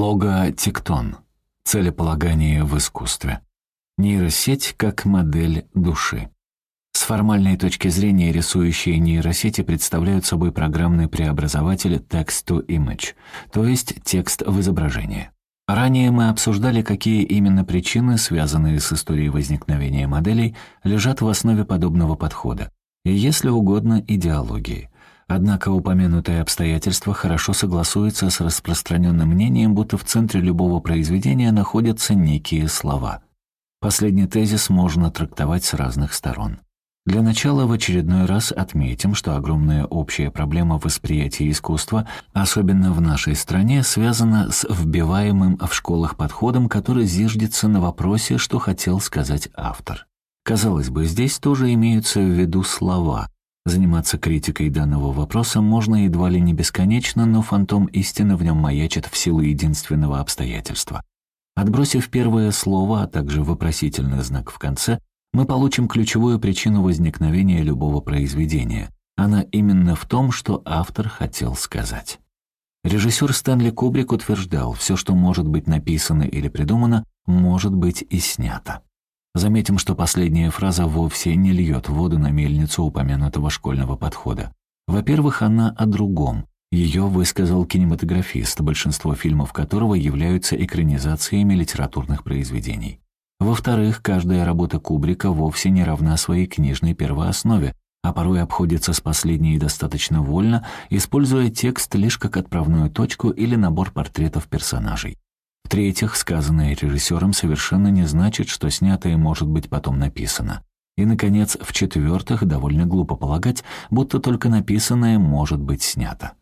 Логотектон. Целеполагание в искусстве. Нейросеть как модель души. С формальной точки зрения рисующие нейросети представляют собой программный преобразователь text-to-image, то есть текст в изображение. Ранее мы обсуждали, какие именно причины, связанные с историей возникновения моделей, лежат в основе подобного подхода, и, если угодно, идеологии. Однако упомянутые обстоятельства хорошо согласуются с распространенным мнением, будто в центре любого произведения находятся некие слова. Последний тезис можно трактовать с разных сторон. Для начала в очередной раз отметим, что огромная общая проблема восприятия искусства, особенно в нашей стране, связана с вбиваемым в школах подходом, который зиждется на вопросе, что хотел сказать автор. Казалось бы, здесь тоже имеются в виду слова. Заниматься критикой данного вопроса можно едва ли не бесконечно, но фантом истины в нем маячит в силу единственного обстоятельства. Отбросив первое слово, а также вопросительный знак в конце, мы получим ключевую причину возникновения любого произведения. Она именно в том, что автор хотел сказать. Режиссер Стэнли Кубрик утверждал, все, что может быть написано или придумано, может быть и снято. Заметим, что последняя фраза вовсе не льет воду на мельницу упомянутого школьного подхода. Во-первых, она о другом. Ее высказал кинематографист, большинство фильмов которого являются экранизациями литературных произведений. Во-вторых, каждая работа Кубрика вовсе не равна своей книжной первооснове, а порой обходится с последней достаточно вольно, используя текст лишь как отправную точку или набор портретов персонажей. В-третьих, сказанное режиссером совершенно не значит, что снятое может быть потом написано. И, наконец, в-четвертых, довольно глупо полагать, будто только написанное может быть снято.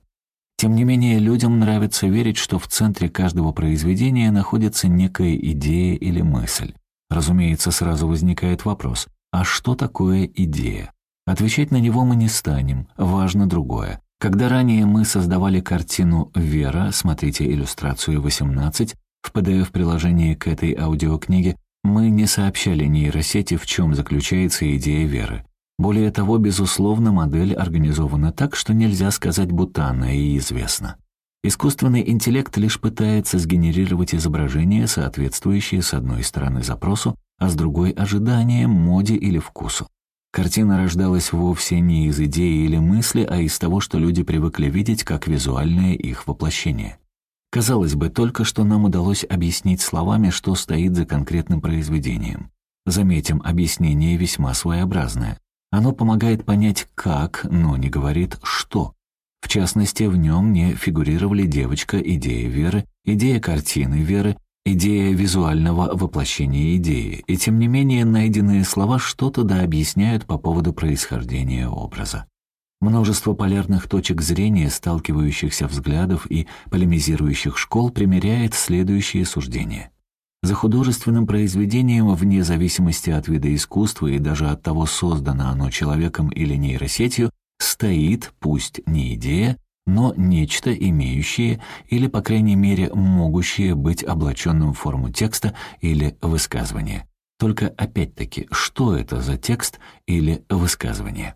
Тем не менее, людям нравится верить, что в центре каждого произведения находится некая идея или мысль. Разумеется, сразу возникает вопрос, а что такое идея? Отвечать на него мы не станем, важно другое. Когда ранее мы создавали картину «Вера», смотрите иллюстрацию 18, в PDF-приложении к этой аудиокниге, мы не сообщали нейросети, в чем заключается идея веры. Более того, безусловно, модель организована так, что нельзя сказать, будто она и известна. Искусственный интеллект лишь пытается сгенерировать изображение, соответствующее с одной стороны запросу, а с другой — ожиданиям, моде или вкусу. Картина рождалась вовсе не из идеи или мысли, а из того, что люди привыкли видеть как визуальное их воплощение. Казалось бы, только что нам удалось объяснить словами, что стоит за конкретным произведением. Заметим, объяснение весьма своеобразное. Оно помогает понять «как», но не говорит «что». В частности, в нем не фигурировали девочка, идея веры, идея картины веры, идея визуального воплощения идеи, и тем не менее найденные слова что-то да объясняют по поводу происхождения образа. Множество полярных точек зрения, сталкивающихся взглядов и полемизирующих школ примеряет следующие суждения. За художественным произведением, вне зависимости от вида искусства и даже от того, создано оно человеком или нейросетью, стоит, пусть не идея, но нечто имеющее или, по крайней мере, могущее быть облаченным в форму текста или высказывания. Только опять-таки, что это за текст или высказывание?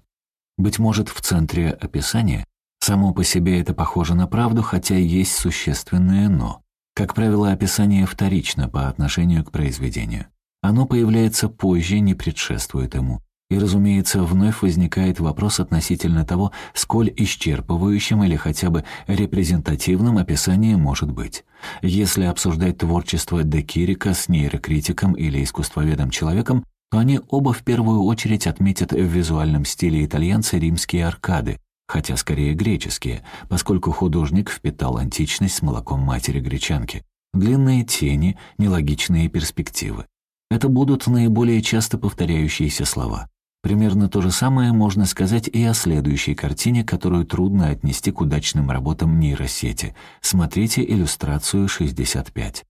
Быть может, в центре описания? Само по себе это похоже на правду, хотя есть существенное «но». Как правило, описание вторично по отношению к произведению. Оно появляется позже, не предшествует ему. И, разумеется, вновь возникает вопрос относительно того, сколь исчерпывающим или хотя бы репрезентативным описание может быть. Если обсуждать творчество Де Кирика с нейрокритиком или искусствоведом-человеком, то они оба в первую очередь отметят в визуальном стиле итальянца римские аркады, хотя скорее греческие, поскольку художник впитал античность с молоком матери гречанки. Длинные тени, нелогичные перспективы. Это будут наиболее часто повторяющиеся слова. Примерно то же самое можно сказать и о следующей картине, которую трудно отнести к удачным работам нейросети. Смотрите иллюстрацию 65.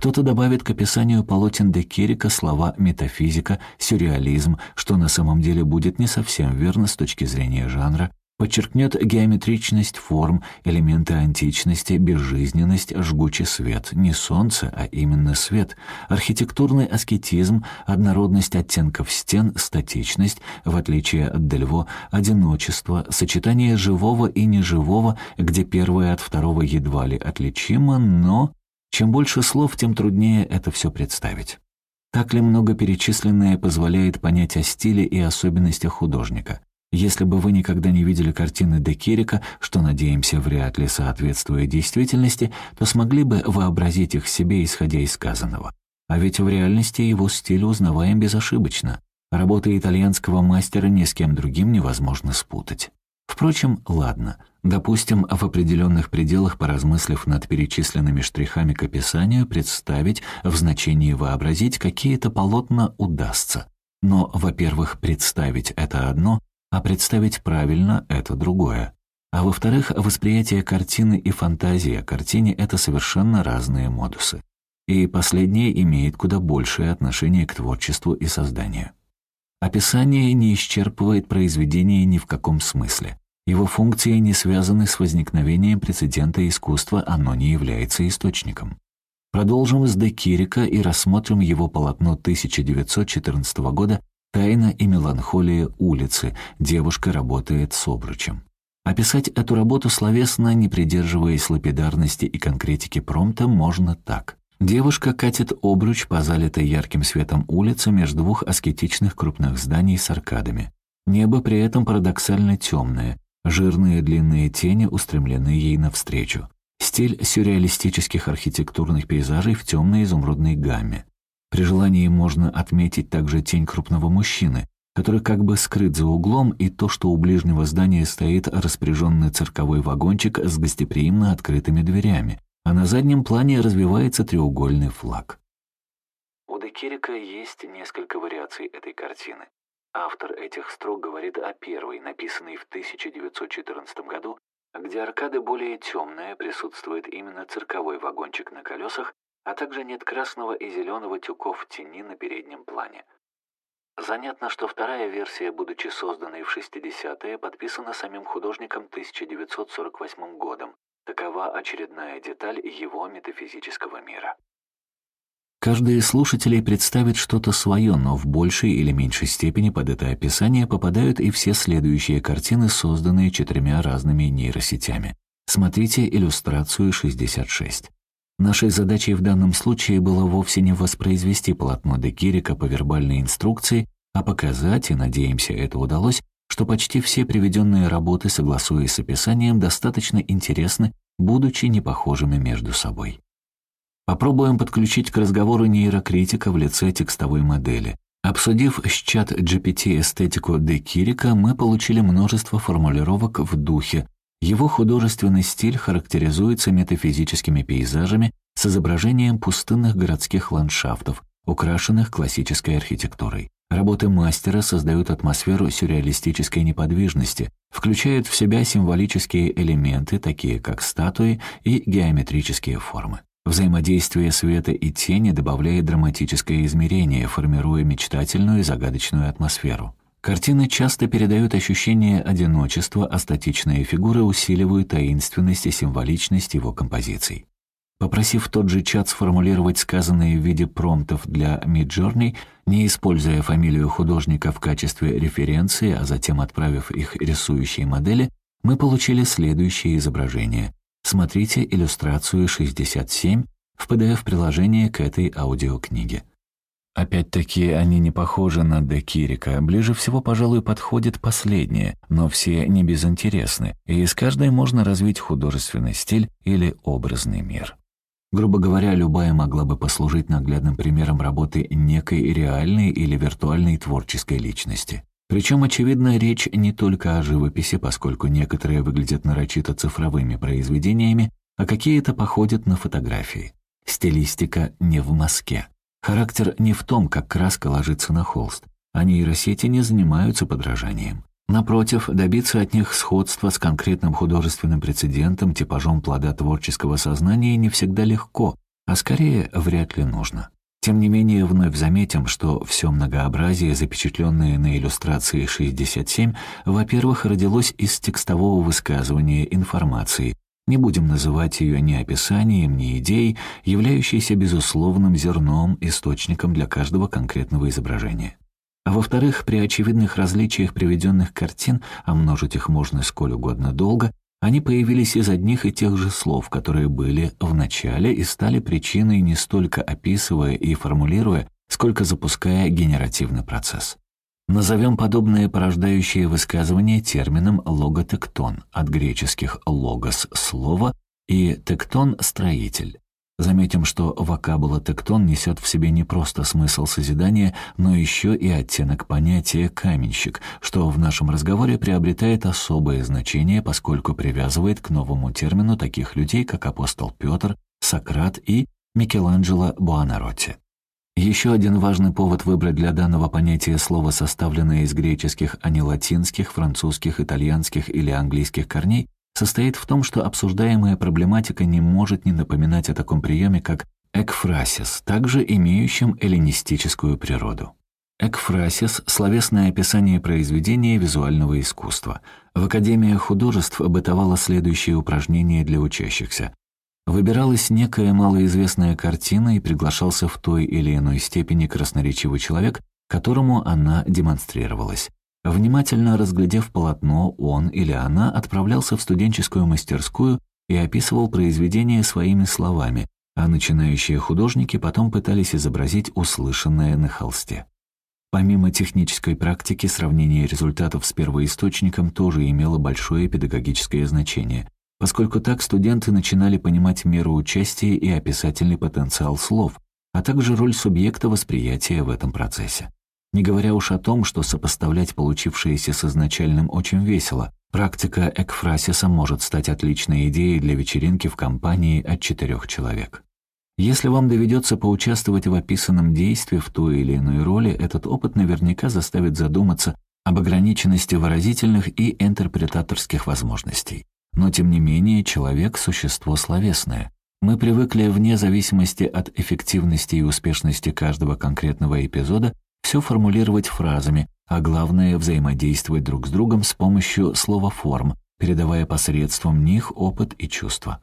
Кто-то добавит к описанию полотен де Кирика слова «метафизика», «сюрреализм», что на самом деле будет не совсем верно с точки зрения жанра, подчеркнет геометричность форм, элементы античности, безжизненность, жгучий свет, не солнце, а именно свет, архитектурный аскетизм, однородность оттенков стен, статичность, в отличие от Дельво, одиночество, сочетание живого и неживого, где первое от второго едва ли отличимо, но Чем больше слов, тем труднее это все представить. Так ли много перечисленное позволяет понять о стиле и особенностях художника? Если бы вы никогда не видели картины Де Кирика, что, надеемся, вряд ли соответствует действительности, то смогли бы вообразить их себе, исходя из сказанного. А ведь в реальности его стиль узнаваем безошибочно. Работы итальянского мастера ни с кем другим невозможно спутать. Впрочем, ладно. Допустим, в определенных пределах, поразмыслив над перечисленными штрихами к описанию, представить, в значении вообразить, какие-то полотна удастся. Но, во-первых, представить — это одно, а представить правильно — это другое. А во-вторых, восприятие картины и фантазия о картине — это совершенно разные модусы. И последнее имеет куда большее отношение к творчеству и созданию. Описание не исчерпывает произведение ни в каком смысле. Его функции не связаны с возникновением прецедента искусства, оно не является источником. Продолжим с Де Кирика и рассмотрим его полотно 1914 года «Тайна и меланхолия улицы. Девушка работает с обручем». Описать эту работу словесно, не придерживаясь лапидарности и конкретики промта, можно так. Девушка катит обруч по залитой ярким светом улице между двух аскетичных крупных зданий с аркадами. Небо при этом парадоксально темное, жирные длинные тени устремлены ей навстречу. Стиль сюрреалистических архитектурных пейзажей в темной изумрудной гамме. При желании можно отметить также тень крупного мужчины, который как бы скрыт за углом, и то, что у ближнего здания стоит распоряженный цирковой вагончик с гостеприимно открытыми дверями, а на заднем плане развивается треугольный флаг. У Декирика есть несколько вариаций этой картины. Автор этих строк говорит о первой, написанной в 1914 году, где аркады более темная, присутствует именно цирковой вагончик на колесах, а также нет красного и зеленого тюков тени на переднем плане. Занятно, что вторая версия, будучи созданной в 60-е, подписана самим художником 1948 годом, Такова очередная деталь его метафизического мира. Каждый из слушателей представит что-то свое, но в большей или меньшей степени под это описание попадают и все следующие картины, созданные четырьмя разными нейросетями. Смотрите иллюстрацию 66. Нашей задачей в данном случае было вовсе не воспроизвести полотно де Кирика по вербальной инструкции, а показать, и, надеемся, это удалось, что почти все приведенные работы, согласуясь с описанием, достаточно интересны, будучи непохожими между собой. Попробуем подключить к разговору нейрокритика в лице текстовой модели. Обсудив с чат GPT эстетику Де Кирика, мы получили множество формулировок в духе. Его художественный стиль характеризуется метафизическими пейзажами с изображением пустынных городских ландшафтов, украшенных классической архитектурой. Работы мастера создают атмосферу сюрреалистической неподвижности, включают в себя символические элементы, такие как статуи и геометрические формы. Взаимодействие света и тени добавляет драматическое измерение, формируя мечтательную и загадочную атмосферу. Картины часто передают ощущение одиночества, а статичные фигуры усиливают таинственность и символичность его композиций. Попросив тот же чат сформулировать сказанные в виде промптов для Midjourney, не используя фамилию художника в качестве референции, а затем отправив их рисующей модели, мы получили следующее изображение. Смотрите иллюстрацию 67 в PDF-приложении к этой аудиокниге. Опять-таки, они не похожи на Де Кирика. Ближе всего, пожалуй, подходит последнее, но все не безинтересны, и из каждой можно развить художественный стиль или образный мир. Грубо говоря, любая могла бы послужить наглядным примером работы некой реальной или виртуальной творческой личности. Причем, очевидно, речь не только о живописи, поскольку некоторые выглядят нарочито цифровыми произведениями, а какие-то походят на фотографии. Стилистика не в мазке. Характер не в том, как краска ложится на холст. А нейросети не занимаются подражанием. Напротив, добиться от них сходства с конкретным художественным прецедентом, типажом плода творческого сознания не всегда легко, а скорее вряд ли нужно. Тем не менее, вновь заметим, что все многообразие, запечатленное на иллюстрации 67, во-первых, родилось из текстового высказывания информации. Не будем называть ее ни описанием, ни идеей, являющейся безусловным зерном, источником для каждого конкретного изображения. А во-вторых, при очевидных различиях приведенных картин, а множить их можно сколь угодно долго, Они появились из одних и тех же слов, которые были в начале и стали причиной не столько описывая и формулируя, сколько запуская генеративный процесс. Назовем подобные порождающие высказывания термином логотектон, от греческих «логос» — «слово» и «тектон» — «строитель». Заметим, что вокабула «тектон» несет в себе не просто смысл созидания, но еще и оттенок понятия «каменщик», что в нашем разговоре приобретает особое значение, поскольку привязывает к новому термину таких людей, как апостол Петр, Сократ и Микеланджело Буонаротти. Еще один важный повод выбрать для данного понятия слово, составленное из греческих, а не латинских, французских, итальянских или английских корней, состоит в том, что обсуждаемая проблематика не может не напоминать о таком приеме, как экфрасис, также имеющем эллинистическую природу. Экфрасис — словесное описание произведения визуального искусства. В Академии художеств бытовало следующее упражнение для учащихся. Выбиралась некая малоизвестная картина и приглашался в той или иной степени красноречивый человек, которому она демонстрировалась. Внимательно разглядев полотно, он или она отправлялся в студенческую мастерскую и описывал произведение своими словами, а начинающие художники потом пытались изобразить услышанное на холсте. Помимо технической практики, сравнение результатов с первоисточником тоже имело большое педагогическое значение – поскольку так студенты начинали понимать меру участия и описательный потенциал слов, а также роль субъекта восприятия в этом процессе. Не говоря уж о том, что сопоставлять получившееся с изначальным очень весело, практика экфрасиса может стать отличной идеей для вечеринки в компании от четырех человек. Если вам доведется поучаствовать в описанном действии в той или иной роли, этот опыт наверняка заставит задуматься об ограниченности выразительных и интерпретаторских возможностей. Но тем не менее человек — существо словесное. Мы привыкли вне зависимости от эффективности и успешности каждого конкретного эпизода все формулировать фразами, а главное — взаимодействовать друг с другом с помощью слова-форм, передавая посредством них опыт и чувства.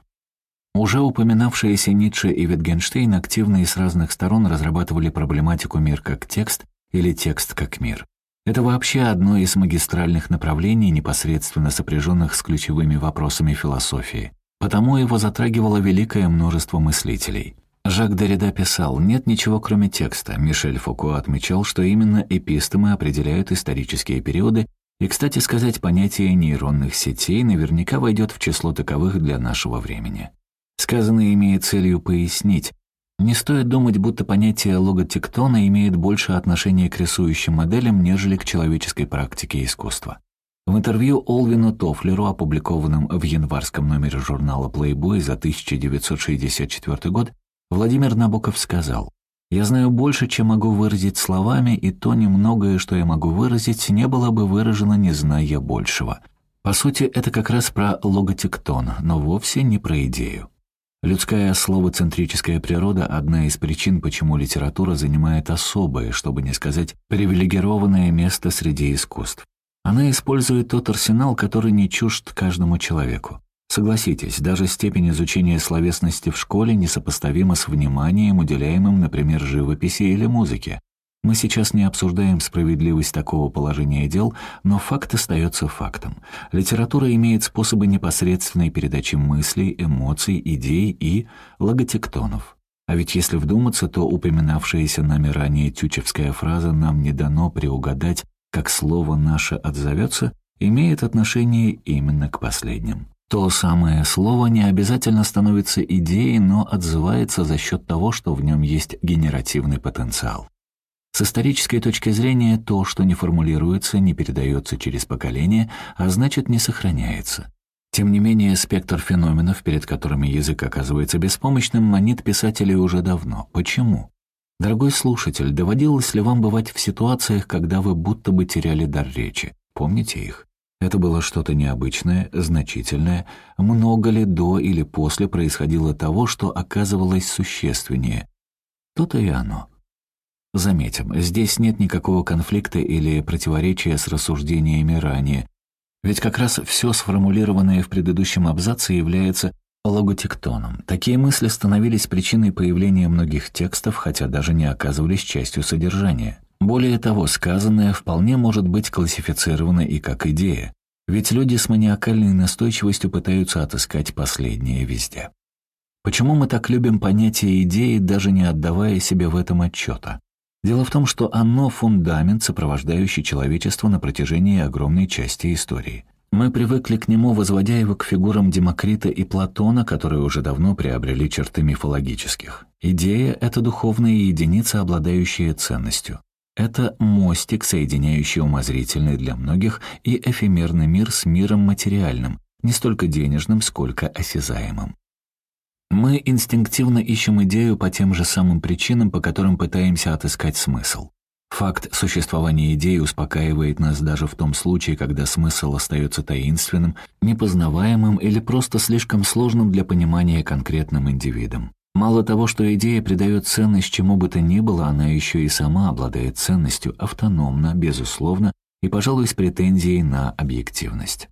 Уже упоминавшиеся Ницше и Витгенштейн активно и с разных сторон разрабатывали проблематику «мир как текст» или «текст как мир». Это вообще одно из магистральных направлений, непосредственно сопряженных с ключевыми вопросами философии. Потому его затрагивало великое множество мыслителей. Жак Derrida писал «Нет ничего кроме текста». Мишель Фуко отмечал, что именно эпистемы определяют исторические периоды, и, кстати сказать, понятие нейронных сетей наверняка войдет в число таковых для нашего времени. Сказанное имеет целью пояснить, не стоит думать, будто понятие логотектона имеет больше отношения к рисующим моделям, нежели к человеческой практике искусства. В интервью Олвину Тофлеру, опубликованном в январском номере журнала Playboy за 1964 год, Владимир Набоков сказал, «Я знаю больше, чем могу выразить словами, и то немногое, что я могу выразить, не было бы выражено, не зная большего». По сути, это как раз про логотектон, но вовсе не про идею. Людская словоцентрическая природа – одна из причин, почему литература занимает особое, чтобы не сказать привилегированное место среди искусств. Она использует тот арсенал, который не чужд каждому человеку. Согласитесь, даже степень изучения словесности в школе несопоставима с вниманием, уделяемым, например, живописи или музыке. Мы сейчас не обсуждаем справедливость такого положения дел, но факт остается фактом. Литература имеет способы непосредственной передачи мыслей, эмоций, идей и логотектонов. А ведь если вдуматься, то упоминавшаяся нами ранее тючевская фраза «нам не дано приугадать, как слово наше отзовется» имеет отношение именно к последним. То самое слово не обязательно становится идеей, но отзывается за счет того, что в нем есть генеративный потенциал. С исторической точки зрения, то, что не формулируется, не передается через поколение, а значит, не сохраняется. Тем не менее, спектр феноменов, перед которыми язык оказывается беспомощным, манит писателей уже давно. Почему? Дорогой слушатель, доводилось ли вам бывать в ситуациях, когда вы будто бы теряли дар речи? Помните их? Это было что-то необычное, значительное. Много ли до или после происходило того, что оказывалось существеннее? То-то и оно. Заметим, здесь нет никакого конфликта или противоречия с рассуждениями ранее, ведь как раз все сформулированное в предыдущем абзаце является логотектоном. Такие мысли становились причиной появления многих текстов, хотя даже не оказывались частью содержания. Более того, сказанное вполне может быть классифицировано и как идея. Ведь люди с маниакальной настойчивостью пытаются отыскать последнее везде. Почему мы так любим понятие идеи, даже не отдавая себе в этом отчета? Дело в том, что оно — фундамент, сопровождающий человечество на протяжении огромной части истории. Мы привыкли к нему, возводя его к фигурам Демокрита и Платона, которые уже давно приобрели черты мифологических. Идея — это духовная единица, обладающая ценностью. Это мостик, соединяющий умозрительный для многих и эфемерный мир с миром материальным, не столько денежным, сколько осязаемым. Мы инстинктивно ищем идею по тем же самым причинам, по которым пытаемся отыскать смысл. Факт существования идеи успокаивает нас даже в том случае, когда смысл остается таинственным, непознаваемым или просто слишком сложным для понимания конкретным индивидом. Мало того, что идея придает ценность чему бы то ни было, она еще и сама обладает ценностью, автономно, безусловно, и, пожалуй, с претензией на объективность.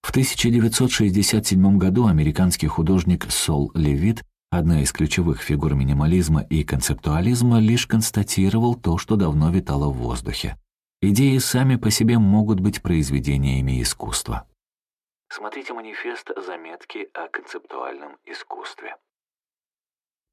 В 1967 году американский художник Сол Левит, одна из ключевых фигур минимализма и концептуализма, лишь констатировал то, что давно витало в воздухе. Идеи сами по себе могут быть произведениями искусства. Смотрите манифест «Заметки о концептуальном искусстве».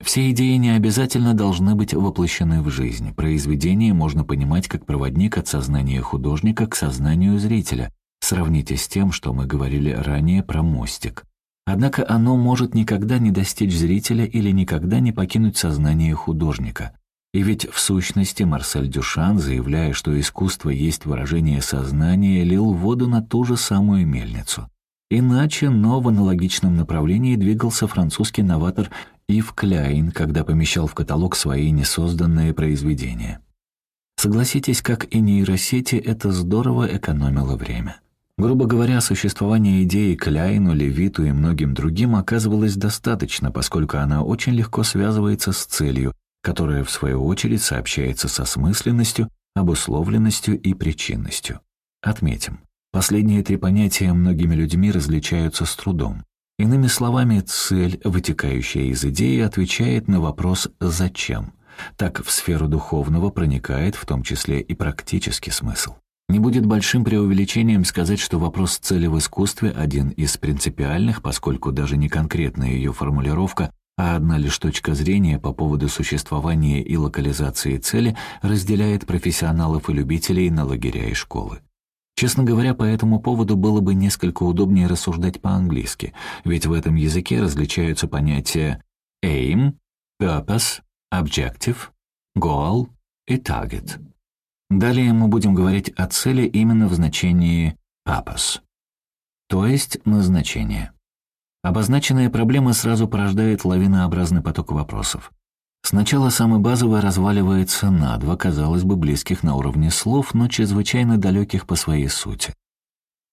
Все идеи не обязательно должны быть воплощены в жизнь. Произведение можно понимать как проводник от сознания художника к сознанию зрителя. Сравните с тем, что мы говорили ранее про мостик. Однако оно может никогда не достичь зрителя или никогда не покинуть сознание художника. И ведь в сущности Марсель Дюшан, заявляя, что искусство есть выражение сознания, лил воду на ту же самую мельницу. Иначе, но в аналогичном направлении двигался французский новатор Ив Кляйн, когда помещал в каталог свои несозданные произведения. Согласитесь, как и нейросети, это здорово экономило время. Грубо говоря, существование идеи Кляйну, Левиту и многим другим оказывалось достаточно, поскольку она очень легко связывается с целью, которая, в свою очередь, сообщается со смысленностью, обусловленностью и причинностью. Отметим, последние три понятия многими людьми различаются с трудом. Иными словами, цель, вытекающая из идеи, отвечает на вопрос «зачем?». Так в сферу духовного проникает в том числе и практический смысл. Не будет большим преувеличением сказать, что вопрос цели в искусстве один из принципиальных, поскольку даже не конкретная ее формулировка, а одна лишь точка зрения по поводу существования и локализации цели разделяет профессионалов и любителей на лагеря и школы. Честно говоря, по этому поводу было бы несколько удобнее рассуждать по-английски, ведь в этом языке различаются понятия aim, purpose, objective, goal и target. Далее мы будем говорить о цели именно в значении purpose, то есть назначение. Обозначенная проблема сразу порождает лавинообразный поток вопросов. Сначала самый базовый разваливается на два, казалось бы, близких на уровне слов, но чрезвычайно далеких по своей сути.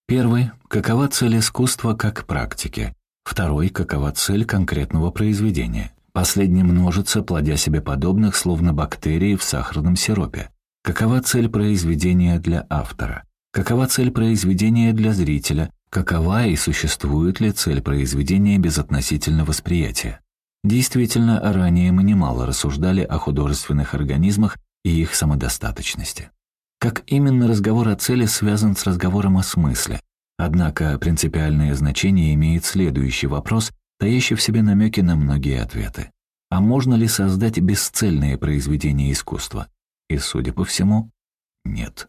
Первый — какова цель искусства как практики. Второй — какова цель конкретного произведения. Последний множится, плодя себе подобных, словно бактерии в сахарном сиропе. Какова цель произведения для автора? Какова цель произведения для зрителя? Какова и существует ли цель произведения безотносительно восприятия? Действительно, ранее мы немало рассуждали о художественных организмах и их самодостаточности. Как именно разговор о цели связан с разговором о смысле? Однако принципиальное значение имеет следующий вопрос, таящий в себе намеки на многие ответы. А можно ли создать бесцельное произведение искусства? И, судя по всему, нет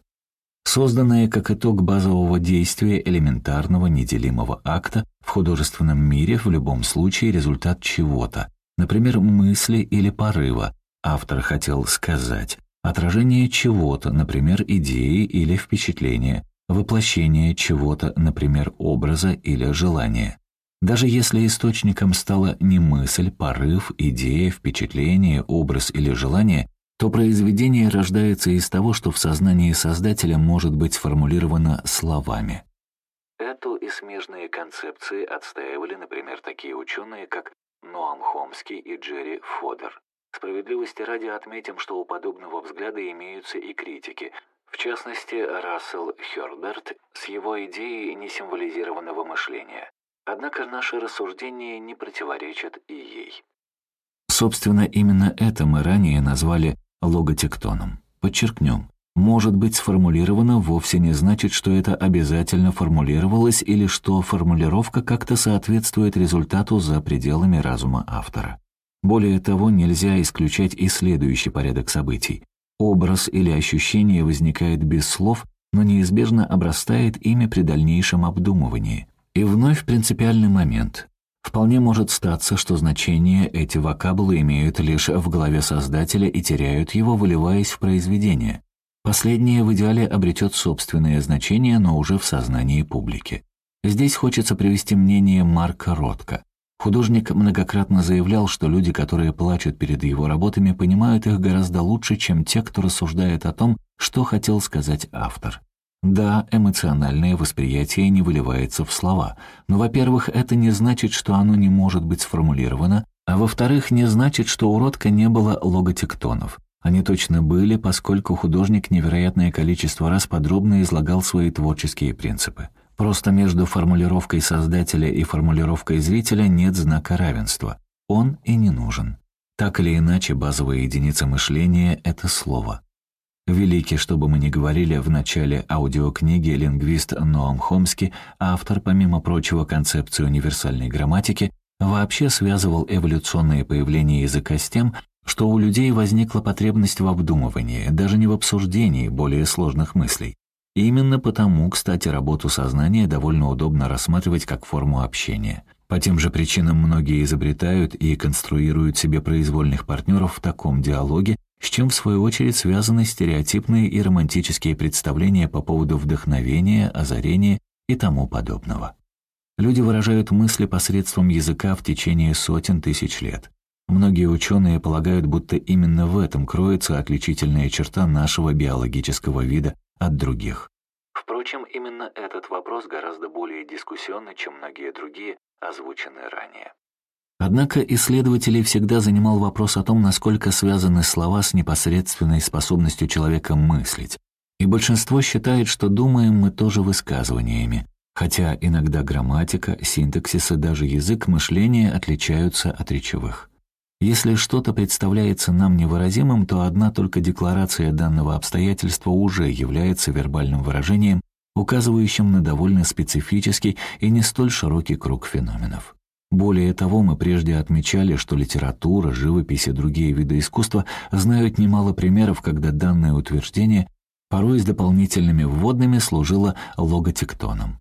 созданное как итог базового действия элементарного неделимого акта художественном мире в любом случае результат чего-то, например, мысли или порыва, автор хотел сказать, отражение чего-то, например, идеи или впечатления, воплощение чего-то, например, образа или желания. Даже если источником стала не мысль, порыв, идея, впечатление, образ или желание, то произведение рождается из того, что в сознании создателя может быть сформулировано словами. Эту и смежные концепции отстаивали, например, такие ученые, как Ноам Хомский и Джерри Фодер. Справедливости ради отметим, что у подобного взгляда имеются и критики, в частности, Рассел Хёрберт с его идеей несимволизированного мышления. Однако наши рассуждения не противоречат и ей. Собственно, именно это мы ранее назвали логотектоном. Подчеркнем, может быть сформулировано, вовсе не значит, что это обязательно формулировалось или что формулировка как-то соответствует результату за пределами разума автора. Более того, нельзя исключать и следующий порядок событий. Образ или ощущение возникает без слов, но неизбежно обрастает ими при дальнейшем обдумывании. И вновь принципиальный момент. Вполне может статься, что значение эти вокабулы имеют лишь в голове создателя и теряют его, выливаясь в произведение. Последнее в идеале обретет собственное значение, но уже в сознании публики. Здесь хочется привести мнение Марка Ротко. Художник многократно заявлял, что люди, которые плачут перед его работами, понимают их гораздо лучше, чем те, кто рассуждает о том, что хотел сказать автор. Да, эмоциональное восприятие не выливается в слова, но, во-первых, это не значит, что оно не может быть сформулировано, а во-вторых, не значит, что у Ротко не было логотектонов. Они точно были, поскольку художник невероятное количество раз подробно излагал свои творческие принципы. Просто между формулировкой создателя и формулировкой зрителя нет знака равенства. Он и не нужен. Так или иначе, базовая единица мышления — это слово. Великий, что бы мы ни говорили, в начале аудиокниги лингвист Ноам Хомски, автор, помимо прочего, концепции универсальной грамматики, вообще связывал эволюционное появление языка с тем, что у людей возникла потребность в обдумывании, даже не в обсуждении более сложных мыслей. И именно потому, кстати, работу сознания довольно удобно рассматривать как форму общения. По тем же причинам многие изобретают и конструируют себе произвольных партнеров в таком диалоге, с чем в свою очередь связаны стереотипные и романтические представления по поводу вдохновения, озарения и тому подобного. Люди выражают мысли посредством языка в течение сотен тысяч лет. Многие ученые полагают, будто именно в этом кроется отличительная черта нашего биологического вида от других. Впрочем, именно этот вопрос гораздо более дискуссионный, чем многие другие, озвученные ранее. Однако исследователей всегда занимал вопрос о том, насколько связаны слова с непосредственной способностью человека мыслить. И большинство считает, что думаем мы тоже высказываниями, хотя иногда грамматика, синтаксис и даже язык мышления отличаются от речевых. Если что-то представляется нам невыразимым, то одна только декларация данного обстоятельства уже является вербальным выражением, указывающим на довольно специфический и не столь широкий круг феноменов. Более того, мы прежде отмечали, что литература, живопись и другие виды искусства знают немало примеров, когда данное утверждение порой с дополнительными вводными служило логотектоном.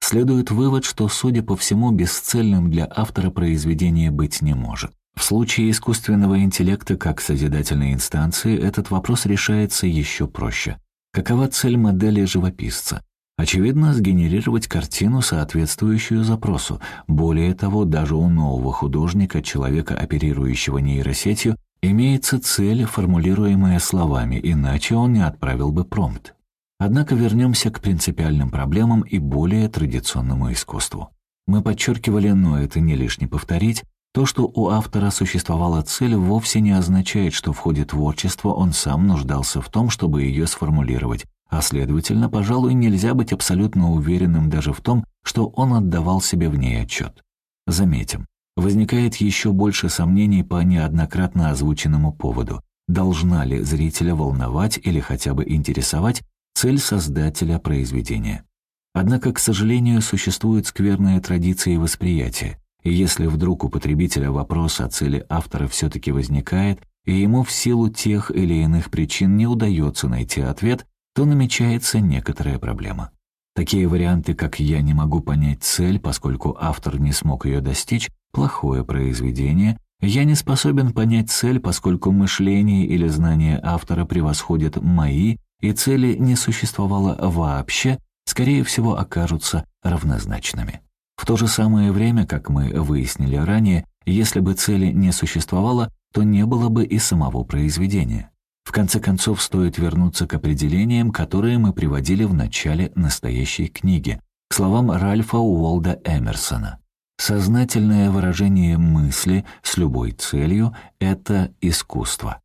Следует вывод, что, судя по всему, бесцельным для автора произведения быть не может. В случае искусственного интеллекта как созидательной инстанции этот вопрос решается еще проще. Какова цель модели живописца? Очевидно, сгенерировать картину, соответствующую запросу. Более того, даже у нового художника, человека, оперирующего нейросетью, имеется цель, формулируемая словами, иначе он не отправил бы промпт. Однако вернемся к принципиальным проблемам и более традиционному искусству. Мы подчеркивали, но это не лишне повторить, то, что у автора существовала цель, вовсе не означает, что в ходе творчества он сам нуждался в том, чтобы ее сформулировать, а следовательно, пожалуй, нельзя быть абсолютно уверенным даже в том, что он отдавал себе в ней отчет. Заметим, возникает еще больше сомнений по неоднократно озвученному поводу. Должна ли зрителя волновать или хотя бы интересовать цель создателя произведения? Однако, к сожалению, существуют скверные традиции восприятия. И если вдруг у потребителя вопрос о цели автора все-таки возникает, и ему в силу тех или иных причин не удается найти ответ, то намечается некоторая проблема. Такие варианты, как «я не могу понять цель, поскольку автор не смог ее достичь», плохое произведение, «я не способен понять цель, поскольку мышление или знания автора превосходят мои, и цели не существовало вообще», скорее всего, окажутся равнозначными. В то же самое время, как мы выяснили ранее, если бы цели не существовало, то не было бы и самого произведения. В конце концов, стоит вернуться к определениям, которые мы приводили в начале настоящей книги, к словам Ральфа Уолда Эмерсона. Сознательное выражение мысли с любой целью — это искусство.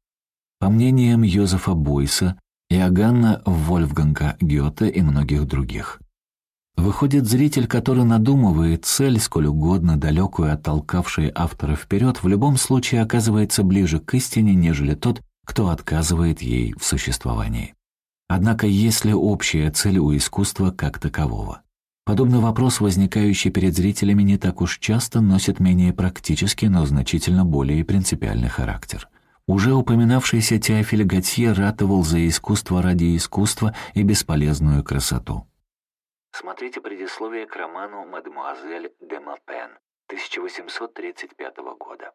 По мнениям Йозефа Бойса, Иоганна Вольфганга Гёте и многих других. Выходит, зритель, который надумывает цель, сколь угодно далекую оттолкавшей автора вперед, в любом случае оказывается ближе к истине, нежели тот, кто отказывает ей в существовании. Однако есть ли общая цель у искусства как такового? Подобный вопрос, возникающий перед зрителями, не так уж часто носит менее практический, но значительно более принципиальный характер. Уже упоминавшийся Теофиль Готье ратовал за искусство ради искусства и бесполезную красоту. Смотрите предисловие к роману «Мадемуазель де Мапен» 1835 года.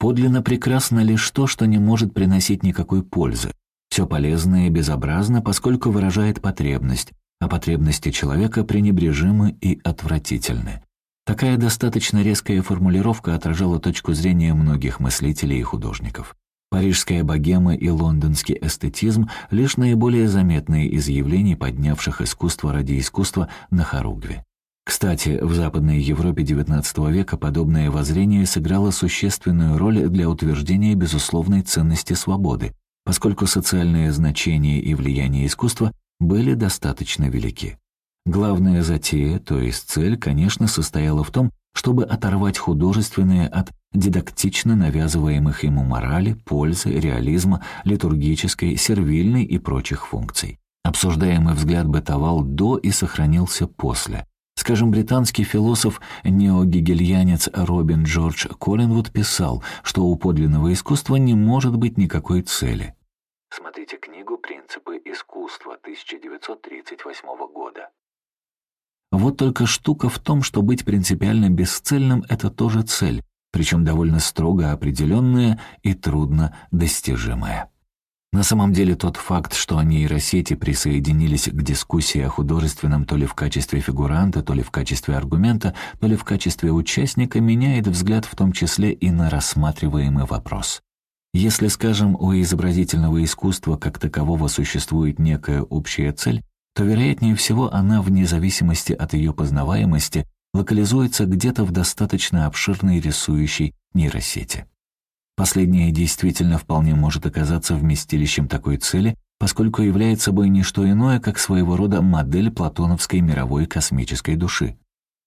Подлинно прекрасно лишь то, что не может приносить никакой пользы. Все полезное и безобразно, поскольку выражает потребность, а потребности человека пренебрежимы и отвратительны. Такая достаточно резкая формулировка отражала точку зрения многих мыслителей и художников. Парижская богема и лондонский эстетизм — лишь наиболее заметные из явлений, поднявших искусство ради искусства на хоругве. Кстати, в Западной Европе XIX века подобное воззрение сыграло существенную роль для утверждения безусловной ценности свободы, поскольку социальное значение и влияние искусства были достаточно велики. Главная затея, то есть цель, конечно, состояла в том, чтобы оторвать художественное от дидактично навязываемых ему морали, пользы, реализма, литургической, сервильной и прочих функций. Обсуждаемый взгляд бытовал до и сохранился после. Скажем, британский философ неогегельянец Робин Джордж Коллинвуд писал, что у подлинного искусства не может быть никакой цели. Смотрите книгу «Принципы искусства» 1938 года. Вот только штука в том, что быть принципиально бесцельным — это тоже цель, причем довольно строго определенная и трудно достижимая. На самом деле тот факт, что нейросети присоединились к дискуссии о художественном то ли в качестве фигуранта, то ли в качестве аргумента, то ли в качестве участника, меняет взгляд в том числе и на рассматриваемый вопрос. Если, скажем, у изобразительного искусства как такового существует некая общая цель, то, вероятнее всего, она, вне зависимости от ее познаваемости, локализуется где-то в достаточно обширной рисующей нейросети. Последняя действительно вполне может оказаться вместилищем такой цели, поскольку является собой не что иное, как своего рода модель платоновской мировой космической души.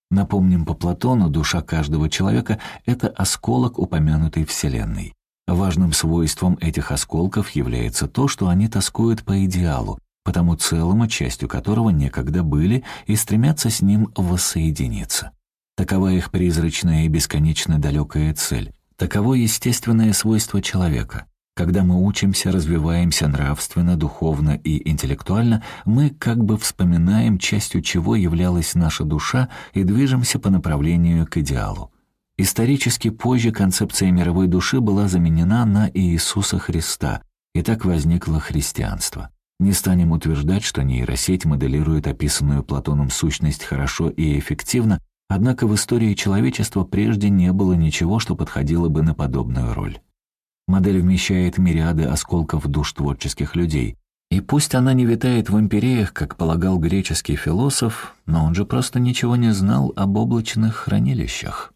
Напомним по Платону, душа каждого человека — это осколок упомянутой Вселенной. Важным свойством этих осколков является то, что они тоскуют по идеалу, потому целому, частью которого некогда были, и стремятся с ним воссоединиться. Такова их призрачная и бесконечно далекая цель. Таково естественное свойство человека. Когда мы учимся, развиваемся нравственно, духовно и интеллектуально, мы как бы вспоминаем, частью чего являлась наша душа, и движемся по направлению к идеалу. Исторически позже концепция мировой души была заменена на Иисуса Христа, и так возникло христианство. Не станем утверждать, что нейросеть моделирует описанную Платоном сущность хорошо и эффективно, однако в истории человечества прежде не было ничего, что подходило бы на подобную роль. Модель вмещает мириады осколков душ творческих людей, и пусть она не витает в империях, как полагал греческий философ, но он же просто ничего не знал об облачных хранилищах.